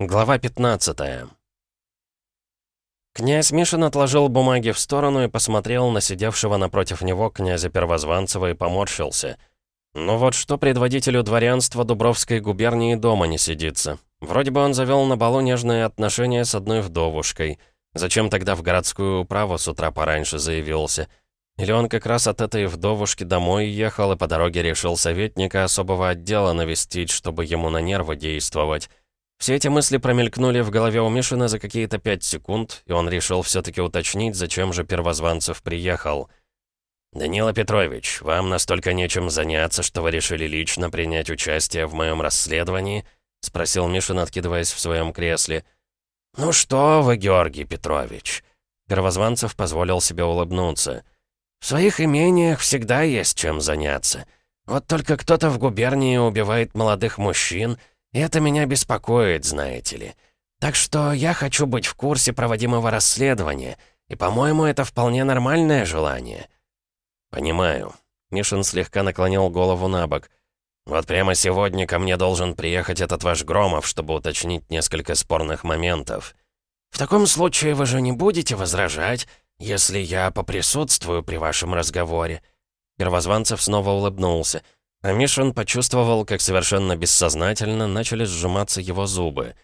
Глава 15 Князь Мишин отложил бумаги в сторону и посмотрел на сидевшего напротив него князя Первозванцева и поморщился. Ну вот что предводителю дворянства Дубровской губернии дома не сидится. Вроде бы он завел на балу нежные отношения с одной вдовушкой. Зачем тогда в городскую управу с утра пораньше заявился? Или он как раз от этой вдовушки домой ехал и по дороге решил советника особого отдела навестить, чтобы ему на нервы действовать? Все эти мысли промелькнули в голове у Мишина за какие-то пять секунд, и он решил все-таки уточнить, зачем же Первозванцев приехал. «Данила Петрович, вам настолько нечем заняться, что вы решили лично принять участие в моем расследовании?» — спросил Мишин, откидываясь в своем кресле. «Ну что вы, Георгий Петрович?» Первозванцев позволил себе улыбнуться. «В своих имениях всегда есть чем заняться. Вот только кто-то в губернии убивает молодых мужчин — это меня беспокоит, знаете ли. Так что я хочу быть в курсе проводимого расследования, и, по-моему, это вполне нормальное желание». «Понимаю». Мишин слегка наклонил голову на бок. «Вот прямо сегодня ко мне должен приехать этот ваш Громов, чтобы уточнить несколько спорных моментов». «В таком случае вы же не будете возражать, если я поприсутствую при вашем разговоре?» Первозванцев снова улыбнулся. А Мишин почувствовал, как совершенно бессознательно начали сжиматься его зубы.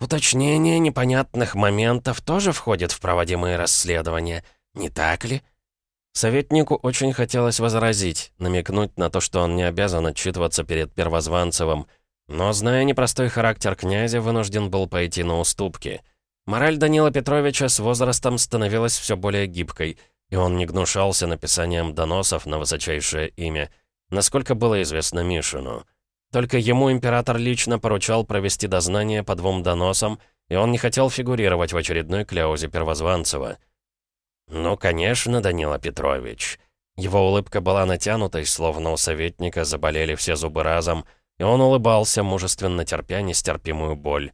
«Уточнение непонятных моментов тоже входит в проводимые расследования, не так ли?» Советнику очень хотелось возразить, намекнуть на то, что он не обязан отчитываться перед Первозванцевым, но, зная непростой характер князя, вынужден был пойти на уступки. Мораль Данила Петровича с возрастом становилась все более гибкой, и он не гнушался написанием доносов на высочайшее имя — насколько было известно Мишину. Только ему император лично поручал провести дознание по двум доносам, и он не хотел фигурировать в очередной кляузе Первозванцева. «Ну, конечно, Данила Петрович». Его улыбка была натянутой, словно у советника заболели все зубы разом, и он улыбался, мужественно терпя нестерпимую боль.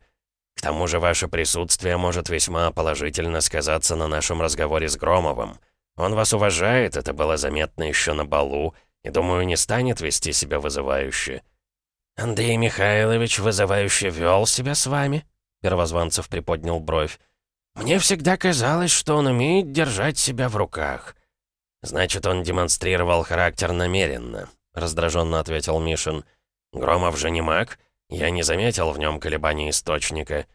«К тому же ваше присутствие может весьма положительно сказаться на нашем разговоре с Громовым. Он вас уважает, это было заметно еще на балу, и, думаю, не станет вести себя вызывающе». «Андрей Михайлович вызывающе вел себя с вами?» Первозванцев приподнял бровь. «Мне всегда казалось, что он умеет держать себя в руках». «Значит, он демонстрировал характер намеренно», — раздраженно ответил Мишин. «Громов же не маг? Я не заметил в нем колебаний источника».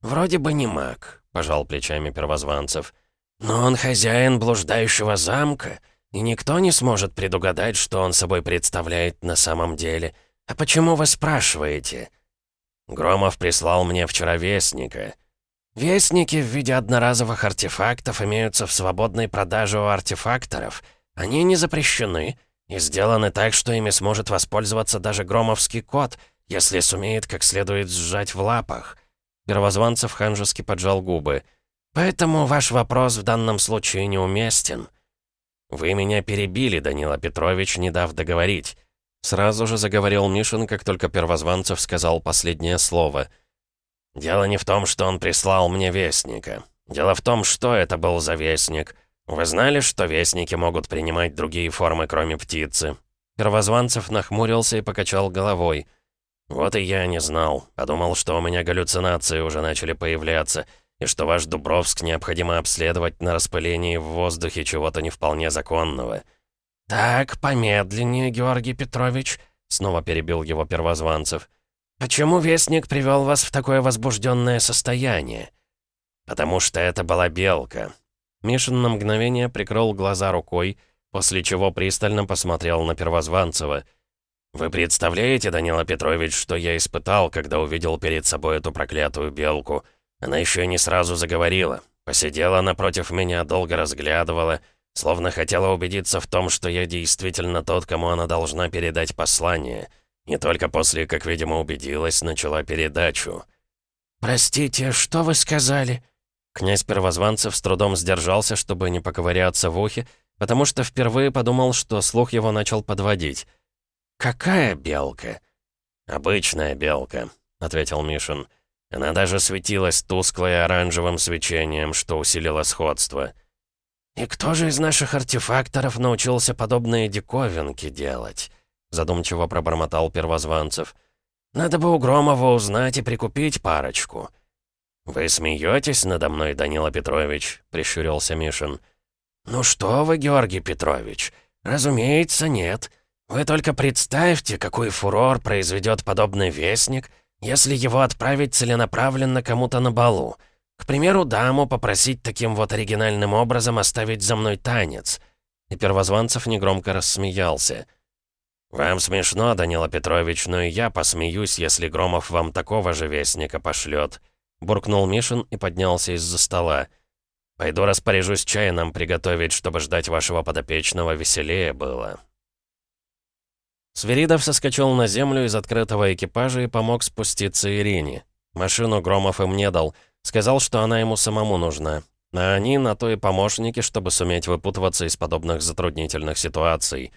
«Вроде бы не маг», — пожал плечами Первозванцев. «Но он хозяин блуждающего замка, и никто не сможет предугадать, что он собой представляет на самом деле. А почему вы спрашиваете? Громов прислал мне вчера вестника. Вестники в виде одноразовых артефактов имеются в свободной продаже у артефакторов. Они не запрещены и сделаны так, что ими сможет воспользоваться даже громовский кот, если сумеет как следует сжать в лапах. Первозванцев ханжески поджал губы. «Поэтому ваш вопрос в данном случае неуместен». «Вы меня перебили, Данила Петрович, не дав договорить». Сразу же заговорил Мишин, как только Первозванцев сказал последнее слово. «Дело не в том, что он прислал мне вестника. Дело в том, что это был за вестник. Вы знали, что вестники могут принимать другие формы, кроме птицы?» Первозванцев нахмурился и покачал головой. «Вот и я не знал. Подумал, что у меня галлюцинации уже начали появляться и что ваш Дубровск необходимо обследовать на распылении в воздухе чего-то не вполне законного». «Так, помедленнее, Георгий Петрович», — снова перебил его Первозванцев. «Почему Вестник привел вас в такое возбужденное состояние?» «Потому что это была белка». Мишин на мгновение прикрыл глаза рукой, после чего пристально посмотрел на Первозванцева. «Вы представляете, Данила Петрович, что я испытал, когда увидел перед собой эту проклятую белку?» Она еще не сразу заговорила. Посидела напротив меня, долго разглядывала, словно хотела убедиться в том, что я действительно тот, кому она должна передать послание. И только после, как, видимо, убедилась, начала передачу. «Простите, что вы сказали?» Князь Первозванцев с трудом сдержался, чтобы не поковыряться в ухе, потому что впервые подумал, что слух его начал подводить. «Какая белка?» «Обычная белка», — ответил Мишин. Она даже светилась тусклой оранжевым свечением, что усилило сходство. «И кто же из наших артефакторов научился подобные диковинки делать?» Задумчиво пробормотал Первозванцев. Надо бы у Громова узнать и прикупить парочку». «Вы смеетесь надо мной, Данила Петрович?» — прищурился Мишин. «Ну что вы, Георгий Петрович, разумеется, нет. Вы только представьте, какой фурор произведет подобный вестник, если его отправить целенаправленно кому-то на балу. К примеру, даму попросить таким вот оригинальным образом оставить за мной танец». И Первозванцев негромко рассмеялся. «Вам смешно, Данила Петрович, но и я посмеюсь, если Громов вам такого же вестника пошлет», буркнул Мишин и поднялся из-за стола. «Пойду распоряжусь чай нам приготовить, чтобы ждать вашего подопечного веселее было». Сверидов соскочил на землю из открытого экипажа и помог спуститься Ирине. Машину Громов им не дал, сказал, что она ему самому нужна. А они на то и помощники, чтобы суметь выпутываться из подобных затруднительных ситуаций.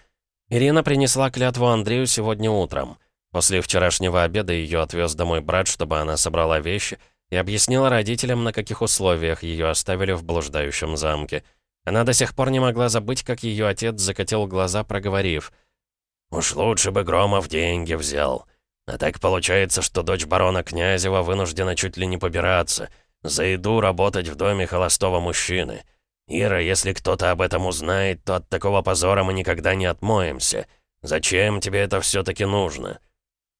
Ирина принесла клятву Андрею сегодня утром. После вчерашнего обеда ее отвез домой брат, чтобы она собрала вещи, и объяснила родителям, на каких условиях ее оставили в блуждающем замке. Она до сих пор не могла забыть, как ее отец закатил глаза, проговорив. «Уж лучше бы Громов деньги взял. А так получается, что дочь барона Князева вынуждена чуть ли не побираться, за еду работать в доме холостого мужчины». «Ира, если кто-то об этом узнает, то от такого позора мы никогда не отмоемся. Зачем тебе это все-таки нужно?»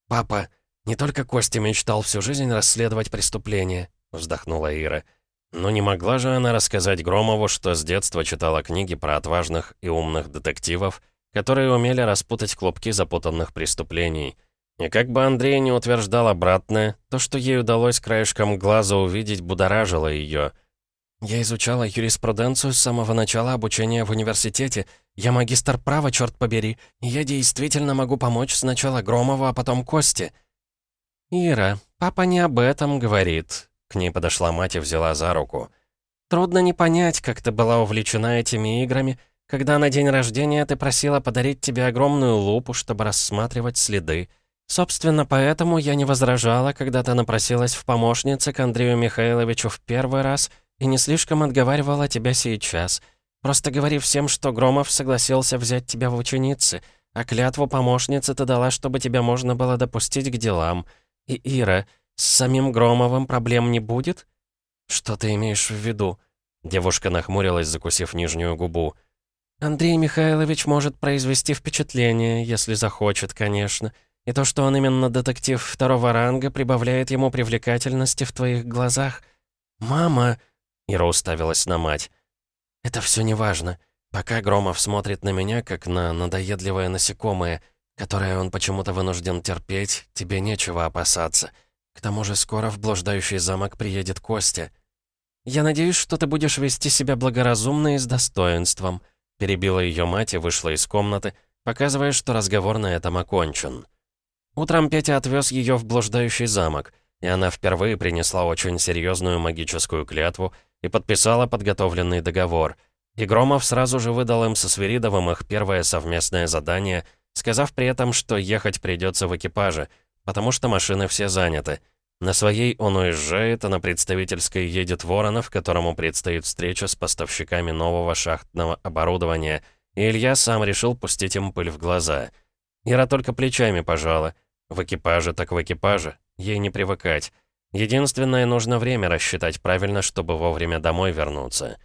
«Папа, не только Костя мечтал всю жизнь расследовать преступления», — вздохнула Ира. Но не могла же она рассказать Громову, что с детства читала книги про отважных и умных детективов, которые умели распутать клубки запутанных преступлений. И как бы Андрей не утверждал обратное, то, что ей удалось краешком глаза увидеть, будоражило ее — я изучала юриспруденцию с самого начала обучения в университете. Я магистр права, черт побери. И я действительно могу помочь сначала Громову, а потом Косте». «Ира, папа не об этом говорит». К ней подошла мать и взяла за руку. «Трудно не понять, как ты была увлечена этими играми, когда на день рождения ты просила подарить тебе огромную лупу, чтобы рассматривать следы. Собственно, поэтому я не возражала, когда ты напросилась в помощнице к Андрею Михайловичу в первый раз — и не слишком отговаривала тебя сейчас. Просто говори всем, что Громов согласился взять тебя в ученицы, а клятву помощницы ты дала, чтобы тебя можно было допустить к делам. И, Ира, с самим Громовым проблем не будет?» «Что ты имеешь в виду?» Девушка нахмурилась, закусив нижнюю губу. «Андрей Михайлович может произвести впечатление, если захочет, конечно. И то, что он именно детектив второго ранга, прибавляет ему привлекательности в твоих глазах. Мама...» Ира уставилась на мать. «Это все неважно. Пока Громов смотрит на меня, как на надоедливое насекомое, которое он почему-то вынужден терпеть, тебе нечего опасаться. К тому же скоро в блуждающий замок приедет Костя. Я надеюсь, что ты будешь вести себя благоразумно и с достоинством», перебила ее мать и вышла из комнаты, показывая, что разговор на этом окончен. Утром Петя отвез ее в блуждающий замок, и она впервые принесла очень серьезную магическую клятву, и подписала подготовленный договор. И Громов сразу же выдал им со Свиридовым их первое совместное задание, сказав при этом, что ехать придется в экипаже, потому что машины все заняты. На своей он уезжает, а на представительской едет Воронов, которому предстоит встреча с поставщиками нового шахтного оборудования, и Илья сам решил пустить им пыль в глаза. Ира только плечами пожала. В экипаже так в экипаже, ей не привыкать. Единственное, нужно время рассчитать правильно, чтобы вовремя домой вернуться.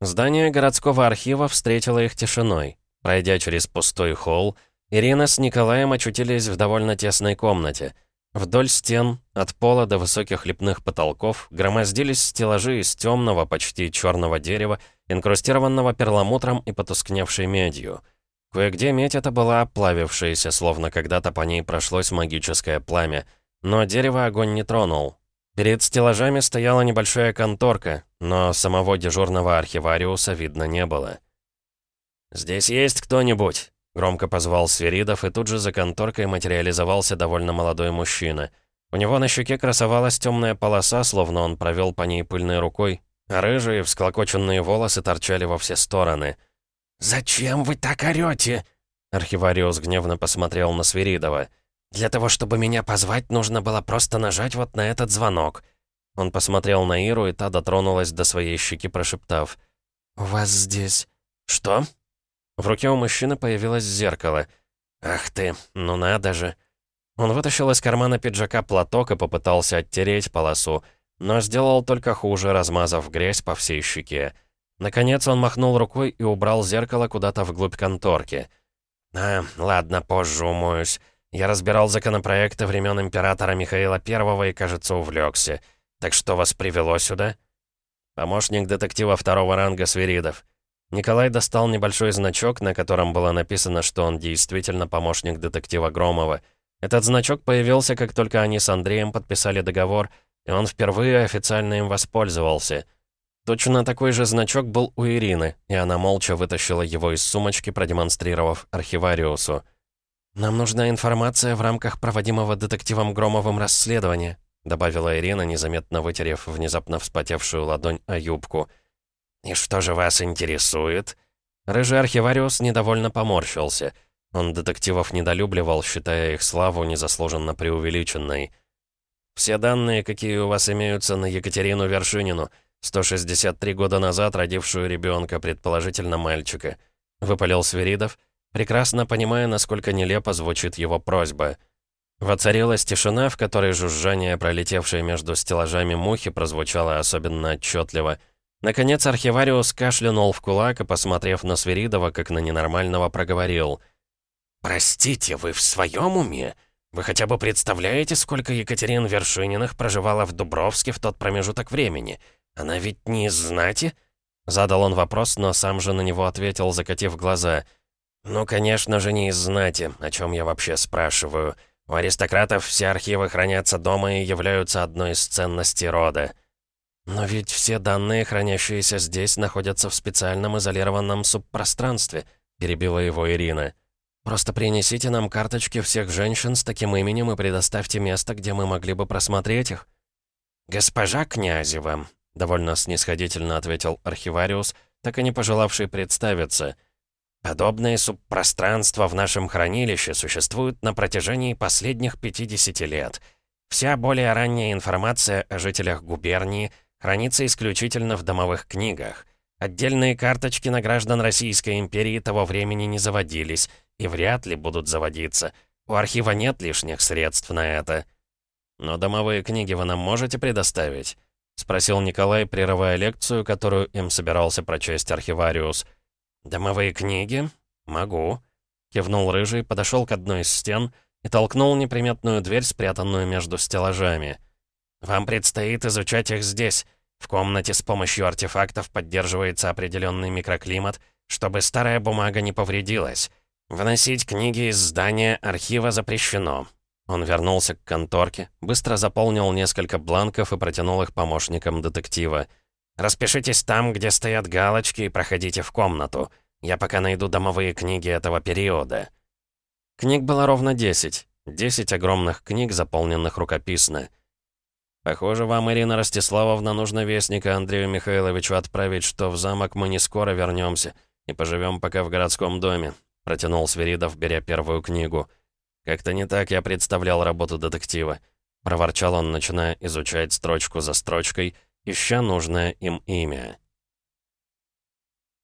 Здание городского архива встретило их тишиной. Пройдя через пустой холл, Ирина с Николаем очутились в довольно тесной комнате. Вдоль стен, от пола до высоких лепных потолков, громоздились стеллажи из темного, почти черного дерева, инкрустированного перламутром и потускневшей медью. Кое-где медь эта была оплавившаяся, словно когда-то по ней прошлось магическое пламя — но дерево огонь не тронул. Перед стеллажами стояла небольшая конторка, но самого дежурного архивариуса видно не было. «Здесь есть кто-нибудь?» — громко позвал Свиридов, и тут же за конторкой материализовался довольно молодой мужчина. У него на щеке красовалась темная полоса, словно он провел по ней пыльной рукой, а рыжие, всклокоченные волосы торчали во все стороны. «Зачем вы так орете?» Архивариус гневно посмотрел на Свиридова. Для того, чтобы меня позвать, нужно было просто нажать вот на этот звонок». Он посмотрел на Иру, и та дотронулась до своей щеки, прошептав. «У вас здесь...» «Что?» В руке у мужчины появилось зеркало. «Ах ты, ну надо же!» Он вытащил из кармана пиджака платок и попытался оттереть полосу, но сделал только хуже, размазав грязь по всей щеке. Наконец он махнул рукой и убрал зеркало куда-то вглубь конторки. «А, ладно, позже умоюсь. Я разбирал законопроекты времен императора Михаила I и, кажется, увлекся. Так что вас привело сюда?» Помощник детектива второго ранга Свиридов. Николай достал небольшой значок, на котором было написано, что он действительно помощник детектива Громова. Этот значок появился, как только они с Андреем подписали договор, и он впервые официально им воспользовался — Точно такой же значок был у Ирины, и она молча вытащила его из сумочки, продемонстрировав архивариусу. «Нам нужна информация в рамках проводимого детективом Громовым расследования», добавила Ирина, незаметно вытерев внезапно вспотевшую ладонь о юбку. «И что же вас интересует?» Рыжий архивариус недовольно поморщился. Он детективов недолюбливал, считая их славу незаслуженно преувеличенной. «Все данные, какие у вас имеются на Екатерину Вершинину», 163 года назад родившую ребенка, предположительно мальчика. Выпалил Свиридов, прекрасно понимая, насколько нелепо звучит его просьба. Воцарилась тишина, в которой жужжание, пролетевшее между стеллажами мухи, прозвучало особенно отчетливо. Наконец архивариус кашлянул в кулак и, посмотрев на Свиридова, как на ненормального, проговорил. «Простите, вы в своем уме? Вы хотя бы представляете, сколько Екатерин Вершининых проживала в Дубровске в тот промежуток времени?» «Она ведь не из знати?» Задал он вопрос, но сам же на него ответил, закатив глаза. «Ну, конечно же, не из знати, о чем я вообще спрашиваю. У аристократов все архивы хранятся дома и являются одной из ценностей рода». «Но ведь все данные, хранящиеся здесь, находятся в специальном изолированном субпространстве», перебила его Ирина. «Просто принесите нам карточки всех женщин с таким именем и предоставьте место, где мы могли бы просмотреть их». «Госпожа Князева, — довольно снисходительно ответил архивариус, так и не пожелавший представиться. «Подобные субпространства в нашем хранилище существуют на протяжении последних 50 лет. Вся более ранняя информация о жителях губернии хранится исключительно в домовых книгах. Отдельные карточки на граждан Российской империи того времени не заводились и вряд ли будут заводиться. У архива нет лишних средств на это. Но домовые книги вы нам можете предоставить?» — спросил Николай, прерывая лекцию, которую им собирался прочесть архивариус. «Домовые книги? Могу». Кивнул Рыжий, подошел к одной из стен и толкнул неприметную дверь, спрятанную между стеллажами. «Вам предстоит изучать их здесь. В комнате с помощью артефактов поддерживается определенный микроклимат, чтобы старая бумага не повредилась. Выносить книги из здания архива запрещено. Он вернулся к конторке, быстро заполнил несколько бланков и протянул их помощникам детектива. «Распишитесь там, где стоят галочки, и проходите в комнату. Я пока найду домовые книги этого периода». Книг было ровно 10. 10 огромных книг, заполненных рукописно. «Похоже, вам, Ирина Ростиславовна, нужно вестника Андрею Михайловичу отправить, что в замок мы не скоро вернемся и поживем пока в городском доме», протянул Свиридов, беря первую книгу. «Как-то не так я представлял работу детектива», — проворчал он, начиная изучать строчку за строчкой, ища нужное им имя.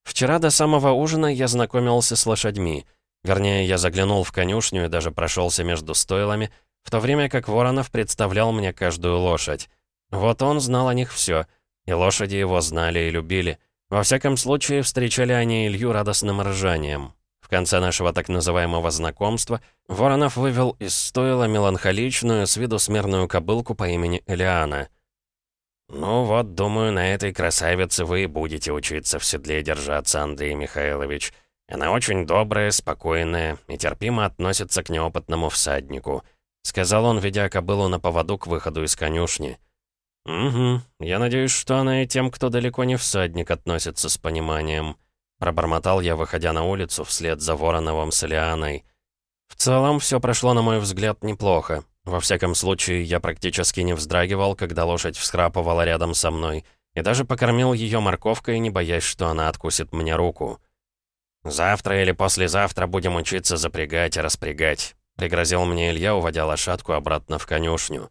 Вчера до самого ужина я знакомился с лошадьми. Вернее, я заглянул в конюшню и даже прошелся между стойлами, в то время как Воронов представлял мне каждую лошадь. Вот он знал о них все, и лошади его знали и любили. Во всяком случае, встречали они Илью радостным ржанием. В конце нашего так называемого знакомства Воронов вывел из стойла меланхоличную, с виду смирную кобылку по имени Элиана. «Ну вот, думаю, на этой красавице вы и будете учиться в седле держаться, Андрей Михайлович. Она очень добрая, спокойная и терпимо относится к неопытному всаднику», сказал он, ведя кобылу на поводу к выходу из конюшни. «Угу, я надеюсь, что она и тем, кто далеко не всадник, относится с пониманием». Пробормотал я, выходя на улицу вслед за Вороновым с Элианой. В целом, все прошло, на мой взгляд, неплохо. Во всяком случае, я практически не вздрагивал, когда лошадь всхрапывала рядом со мной, и даже покормил ее морковкой, не боясь, что она откусит мне руку. «Завтра или послезавтра будем учиться запрягать и распрягать», — пригрозил мне Илья, уводя лошадку обратно в конюшню.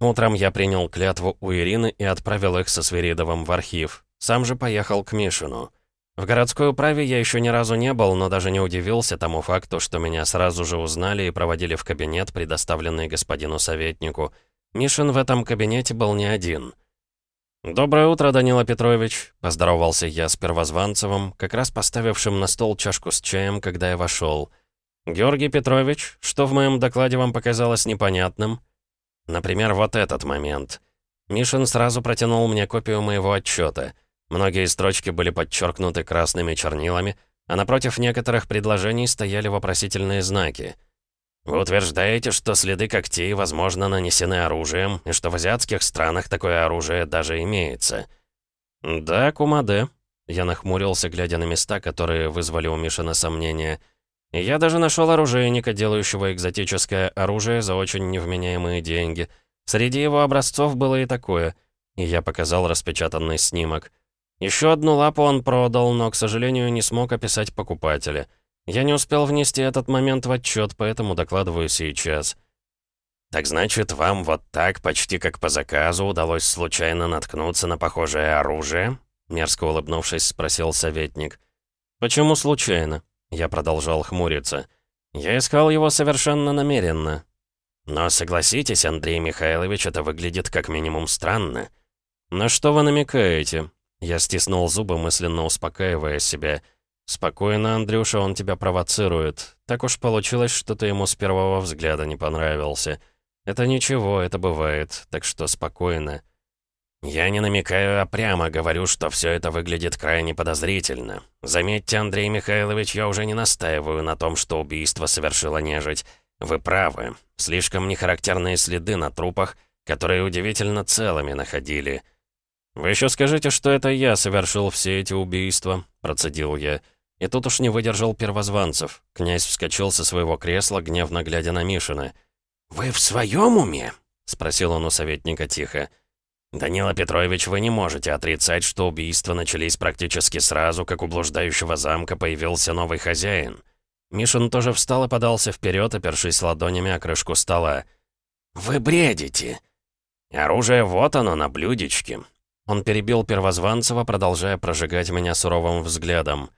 Утром я принял клятву у Ирины и отправил их со Свиридовым в архив. Сам же поехал к Мишину. В городской управе я еще ни разу не был, но даже не удивился тому факту, что меня сразу же узнали и проводили в кабинет, предоставленный господину советнику. Мишин в этом кабинете был не один. «Доброе утро, Данила Петрович», — поздоровался я с Первозванцевым, как раз поставившим на стол чашку с чаем, когда я вошел. «Георгий Петрович, что в моем докладе вам показалось непонятным?» «Например, вот этот момент». Мишин сразу протянул мне копию моего отчета — Многие строчки были подчеркнуты красными чернилами, а напротив некоторых предложений стояли вопросительные знаки. «Вы утверждаете, что следы когтей, возможно, нанесены оружием, и что в азиатских странах такое оружие даже имеется?» «Да, Кумаде», — я нахмурился, глядя на места, которые вызвали у Мишина сомнения. «Я даже нашел оружейника, делающего экзотическое оружие за очень невменяемые деньги. Среди его образцов было и такое». И я показал распечатанный снимок — еще одну лапу он продал, но, к сожалению, не смог описать покупателя. Я не успел внести этот момент в отчет, поэтому докладываю сейчас. «Так значит, вам вот так, почти как по заказу, удалось случайно наткнуться на похожее оружие?» Мерзко улыбнувшись, спросил советник. «Почему случайно?» Я продолжал хмуриться. «Я искал его совершенно намеренно». «Но согласитесь, Андрей Михайлович, это выглядит как минимум странно». «На что вы намекаете?» Я стиснул зубы, мысленно успокаивая себя. «Спокойно, Андрюша, он тебя провоцирует. Так уж получилось, что ты ему с первого взгляда не понравился. Это ничего, это бывает, так что спокойно». «Я не намекаю, а прямо говорю, что все это выглядит крайне подозрительно. Заметьте, Андрей Михайлович, я уже не настаиваю на том, что убийство совершила нежить. Вы правы. Слишком нехарактерные следы на трупах, которые удивительно целыми находили». «Вы еще скажите, что это я совершил все эти убийства», — процедил я. И тут уж не выдержал первозванцев. Князь вскочил со своего кресла, гневно глядя на Мишина. «Вы в своем уме?» — спросил он у советника тихо. «Данила Петрович, вы не можете отрицать, что убийства начались практически сразу, как у блуждающего замка появился новый хозяин». Мишин тоже встал и подался вперед, опершись ладонями о крышку стола. «Вы бредите!» «Оружие вот оно, на блюдечке. Он перебил Первозванцева, продолжая прожигать меня суровым взглядом.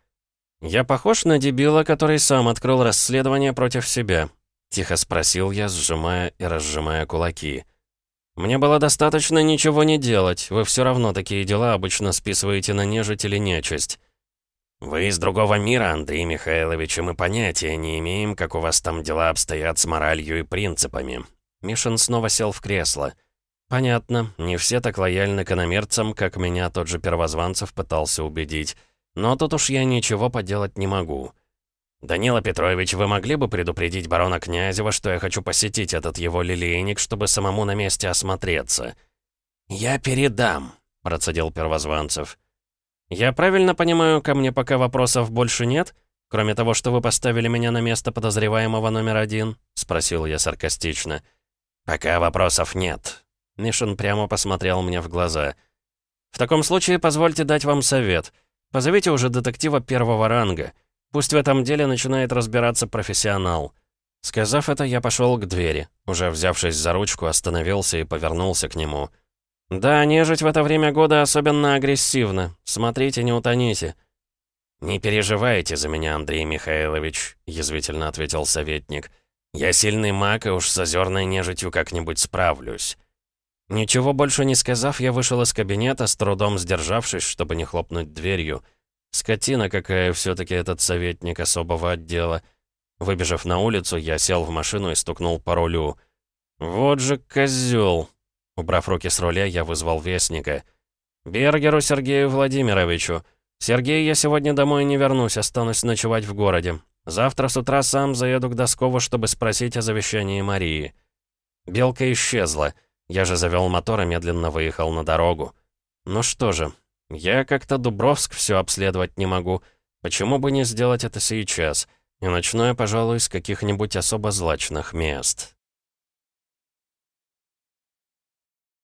«Я похож на дебила, который сам открыл расследование против себя?» — тихо спросил я, сжимая и разжимая кулаки. «Мне было достаточно ничего не делать. Вы все равно такие дела обычно списываете на нежить или нечисть». «Вы из другого мира, Андрей Михайлович, и мы понятия не имеем, как у вас там дела обстоят с моралью и принципами». Мишин снова сел в кресло. «Понятно. Не все так лояльны к иномерцам, как меня тот же Первозванцев пытался убедить. Но тут уж я ничего поделать не могу». «Данила Петрович, вы могли бы предупредить барона Князева, что я хочу посетить этот его лилейник, чтобы самому на месте осмотреться?» «Я передам», — процедил Первозванцев. «Я правильно понимаю, ко мне пока вопросов больше нет, кроме того, что вы поставили меня на место подозреваемого номер один?» — спросил я саркастично. «Пока вопросов нет», Мишин прямо посмотрел мне в глаза. «В таком случае позвольте дать вам совет. Позовите уже детектива первого ранга. Пусть в этом деле начинает разбираться профессионал». Сказав это, я пошел к двери. Уже взявшись за ручку, остановился и повернулся к нему. «Да, нежить в это время года особенно агрессивна. Смотрите, не утоните». «Не переживайте за меня, Андрей Михайлович», — язвительно ответил советник. «Я сильный маг, и уж с озерной нежитью как-нибудь справлюсь». Ничего больше не сказав, я вышел из кабинета, с трудом сдержавшись, чтобы не хлопнуть дверью. Скотина какая все таки этот советник особого отдела. Выбежав на улицу, я сел в машину и стукнул по рулю. «Вот же козел! Убрав руки с руля, я вызвал вестника. «Бергеру Сергею Владимировичу. Сергей, я сегодня домой не вернусь, останусь ночевать в городе. Завтра с утра сам заеду к Доскову, чтобы спросить о завещании Марии». Белка исчезла. Я же завел мотор и медленно выехал на дорогу. Ну что же, я как-то Дубровск все обследовать не могу. Почему бы не сделать это сейчас? И начну я, пожалуй, с каких-нибудь особо злачных мест.